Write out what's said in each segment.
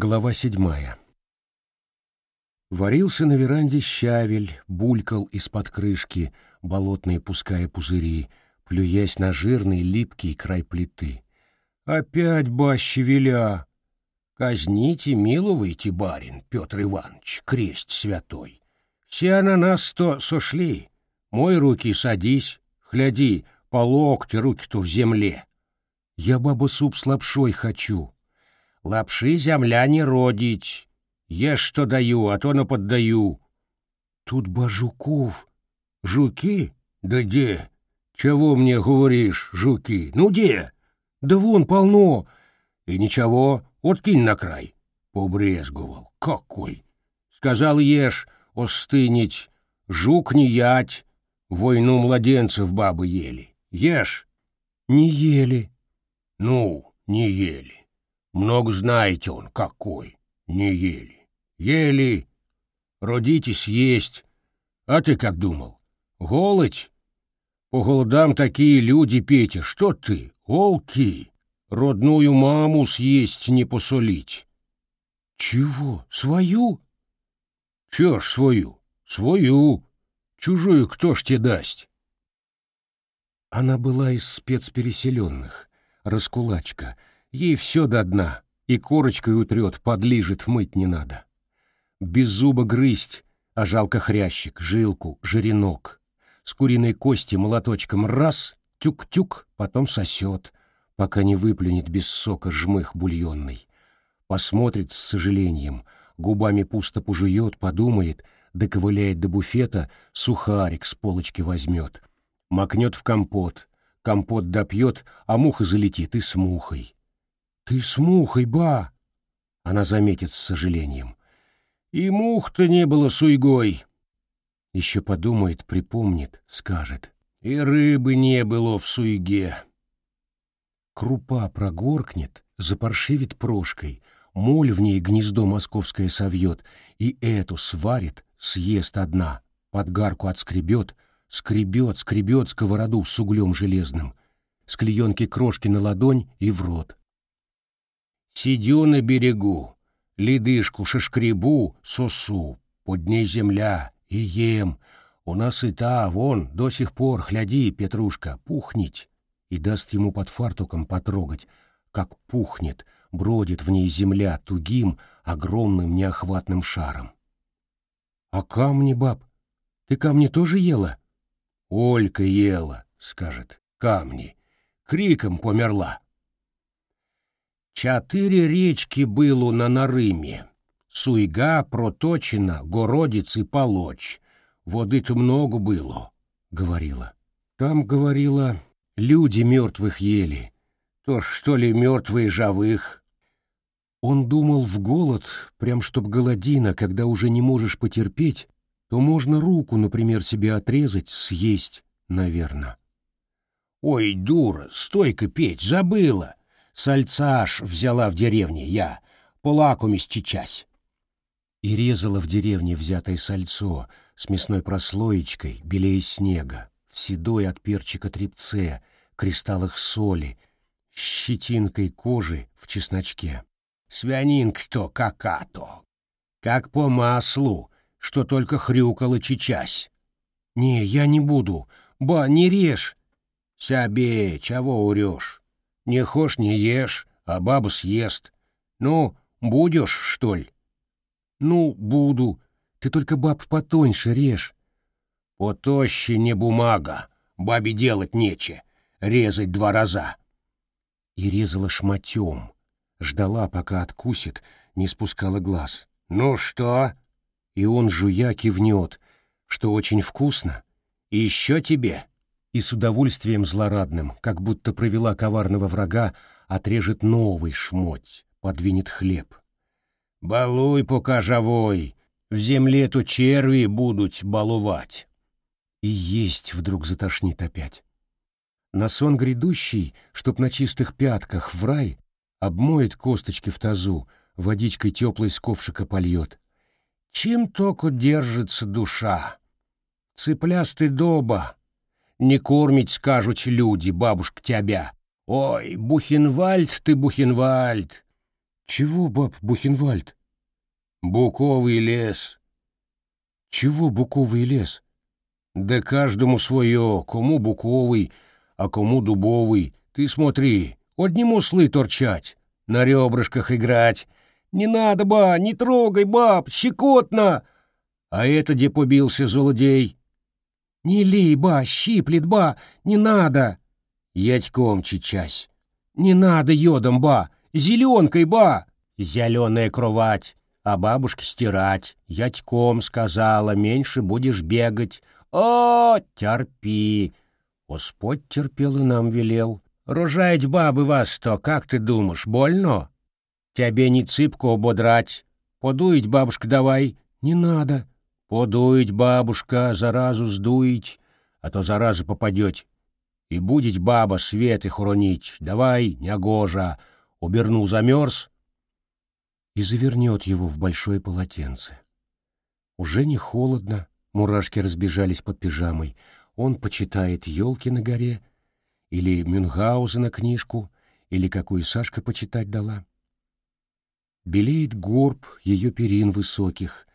Глава седьмая. Варился на веранде щавель, булькал из-под крышки, болотные пуская пузыри, плюясь на жирный липкий край плиты. «Опять бащи веля! Казните, милуйте, барин, Петр Иванович, крест святой! Все на нас то сошли. Мой руки садись, хляди, по локте руки-то в земле. Я баба суп с лапшой хочу!» Лапши земля не родить. Ешь, что даю, а то на поддаю. Тут ба жуков. Жуки? Да где? Чего мне говоришь, жуки? Ну где? Да вон полно. И ничего, откинь на край. Побрезговал. Какой? Сказал ешь, остынить. Жук не ять. Войну младенцев бабы ели. Ешь. Не ели. Ну, не ели. Много знаете он, какой. Не ели. Ели. Родитесь есть. А ты как думал? Голодь? По голодам такие люди, Петя, что ты? Олки. Родную маму съесть не посолить. Чего? Свою? Чё ж свою? Свою. Чужую кто ж тебе даст? Она была из спецпереселенных, раскулачка, Ей все до дна, и корочкой утрет, подлижет, мыть не надо. Без зуба грызть, а жалко хрящик, жилку, жиренок. С куриной кости молоточком раз, тюк-тюк, потом сосет, пока не выплюнет без сока жмых бульонный. Посмотрит с сожалением, губами пусто пожует, подумает, доковыляет до буфета, сухарик с полочки возьмет. Макнет в компот, компот допьет, а муха залетит и с мухой. «Ты с мухой, ба!» Она заметит с сожалением. «И мух-то не было суйгой!» Еще подумает, припомнит, скажет. «И рыбы не было в суйге!» Крупа прогоркнет, запаршивит прошкой, моль в ней гнездо московское совьет, и эту сварит, съест одна, под гарку отскребет, скребет, скребет сковороду с углем железным, с клеенки крошки на ладонь и в рот. Сидю на берегу, ледышку шишкребу, сосу, под ней земля, и ем. У нас и та, вон, до сих пор, гляди, Петрушка, пухнет. И даст ему под фартуком потрогать, как пухнет, бродит в ней земля тугим, огромным неохватным шаром. — А камни, баб, ты камни тоже ела? — Олька ела, — скажет, — камни. Криком померла. Чатыре речки было на Нарыме. Суйга, Проточина, Городец и Полочь. Воды-то много было, — говорила. Там, говорила, люди мертвых ели. То что ли мертвые живых? Он думал в голод, прям чтоб голодина, когда уже не можешь потерпеть, то можно руку, например, себе отрезать, съесть, наверное. Ой, дура, стойка петь, забыла. Сальца аж взяла в деревне я, полакомись сейчас. И резала в деревне взятое сальцо с мясной прослоечкой, белее снега, в седой от перчика трепце, кристаллах соли, щетинкой кожи в чесночке. Свянинка-то кака-то, как по маслу, что только хрюкала чечась. Не, я не буду, ба, не режь. Себе, чего урешь? Не хошь не ешь, а баба съест. Ну, будешь, что ли? Ну, буду. Ты только баб потоньше режь. Потоще не бумага, бабе делать нече, резать два раза. И резала шматем, ждала, пока откусит, не спускала глаз. Ну что? И он, жуя, кивнет, что очень вкусно. Еще тебе и с удовольствием злорадным, как будто провела коварного врага, отрежет новый шмоть, подвинет хлеб. «Балуй, пока живой, в земле-то черви будут баловать». И есть вдруг затошнит опять. На сон грядущий, чтоб на чистых пятках в рай, обмоет косточки в тазу, водичкой теплой с ковшика польет. Чем только держится душа? Цеплястый доба, не кормить, скажут люди, бабушка тебя. Ой, Бухенвальд ты, Бухенвальд! Чего, баб, Бухенвальд? Буковый лес. Чего буковый лес? Да каждому свое, кому буковый, а кому дубовый. Ты смотри, одни муслы торчать, на ребрышках играть. Не надо, ба, не трогай, баб, щекотно. А это где побился злодей? Не лей, ба, щиплет, ба, не надо. Ядьком чечась. Не надо йодом, ба, зеленкой, ба. Зеленая кровать а бабушке стирать. Ятьком сказала, меньше будешь бегать. О, терпи! Господь терпел и нам велел. Рожать бабы вас-то, как ты думаешь, больно? Тебе не цыпку ободрать. Подуить, бабушка, давай. Не надо. Подуить, бабушка, заразу сдуить, а то заразу попадете. И будет баба светы хоронить. Давай, негожа. Убернул замерз, и завернет его в большое полотенце. Уже не холодно, мурашки разбежались под пижамой. Он почитает елки на горе, или Мюнхгаузена книжку, или какую Сашка почитать дала. Белеет горб ее перин высоких,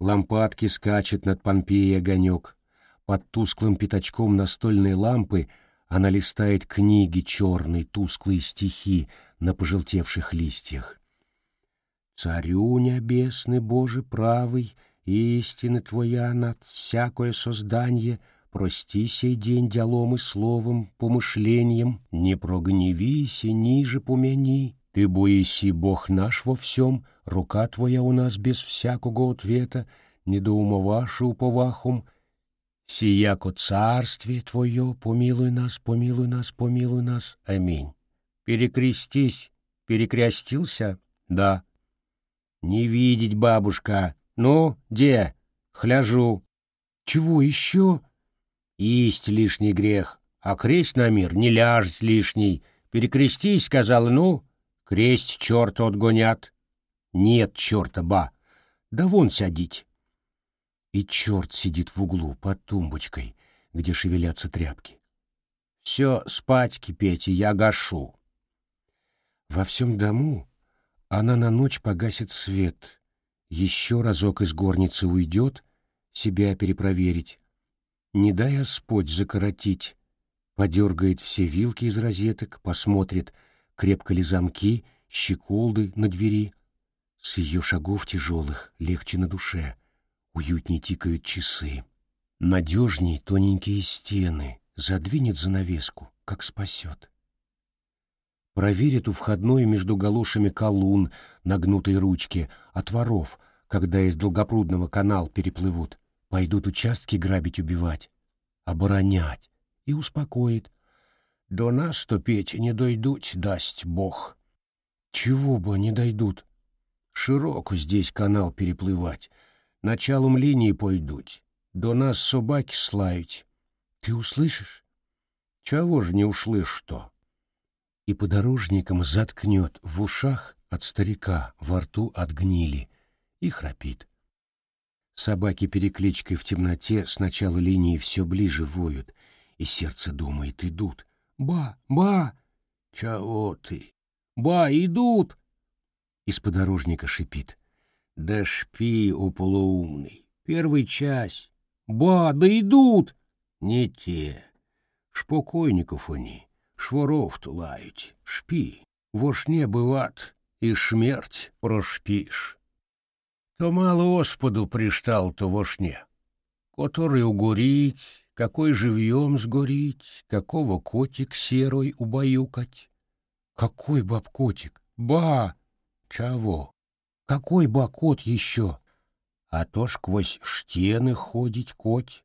лампадки скачет над Помпеей огонек. Под тусклым пятачком настольной лампы она листает книги черные, тусклые стихи на пожелтевших листьях. Царю небесный, Боже правый, истины Твоя над всякое создание, прости сей день делом и словом, помышлением, не прогневися, ниже помяни. Ты боиси, Бог наш во всем, рука Твоя у нас без всякого ответа, недоумоваши уповахом, Сияко царствие Твое, помилуй нас, помилуй нас, помилуй нас. Аминь. Перекрестись, перекрестился? Да. Не видеть, бабушка. Ну, где? Хляжу. Чего еще? Есть лишний грех, а кресть на мир не ляжет лишний. Перекрестись, сказал, ну, кресть черта отгонят. Нет черта, ба. Да вон сядить. И черт сидит в углу под тумбочкой, где шевелятся тряпки. Все, спать кипеть, я гашу. Во всем дому она на ночь погасит свет, еще разок из горницы уйдет, себя перепроверить. Не дай Господь закоротить, подергает все вилки из розеток, посмотрит, крепко ли замки, щеколды на двери. С ее шагов тяжелых легче на душе, уютней тикают часы. Надежней тоненькие стены, задвинет занавеску, как спасет проверит у входной между галошами колун на гнутой ручке от воров, когда из долгопрудного канал переплывут, пойдут участки грабить убивать, оборонять, и успокоит. До нас то петь не дойдут, даст Бог. Чего бы не дойдут? Широко здесь канал переплывать, началом линии пойдут, до нас собаки слають. Ты услышишь? Чего же не услышь что? и подорожником заткнет в ушах от старика, во рту от гнили, и храпит. Собаки перекличкой в темноте с начала линии все ближе воют, и сердце думает, идут. «Ба! Ба! Чего ты? Ба, идут!» Из подорожника шипит. «Да шпи, о полуумный! Первый час! Ба, да идут!» «Не те! Шпокойников они!» шворов лають, шпі, во сне быват, и шмерть прошпишь. То мало Господу приштал то во сне, который угорить, какой живьем сгорить, какого котик серой убаюкать. Какой баб-котик? Ба! Чего? Какой ба-кот еще? А то сквозь штены ходить коть.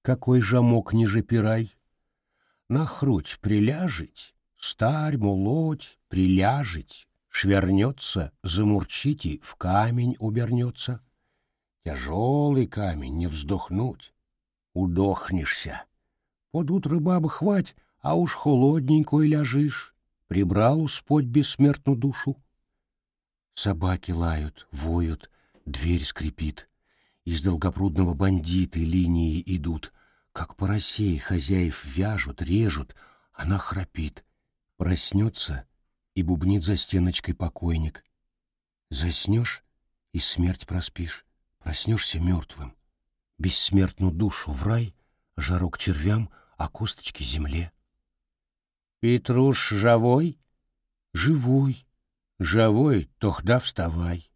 Какой жамок ниже пирай? на хруть приляжить, старь молоть, приляжить, швернется, замурчите, в камень убернется. Тяжелый камень, не вздохнуть, удохнешься. Под утро баба хвать, а уж холодненькой ляжишь, прибрал успоть бессмертную душу. Собаки лают, воют, дверь скрипит. Из долгопрудного бандиты линии идут — как по России хозяев вяжут, режут, она храпит. Проснется и бубнит за стеночкой покойник. Заснешь и смерть проспишь, проснешься мертвым. Бессмертную душу в рай, жарок червям, а косточки земле. Петруш живой? Живой. Живой, тогда вставай.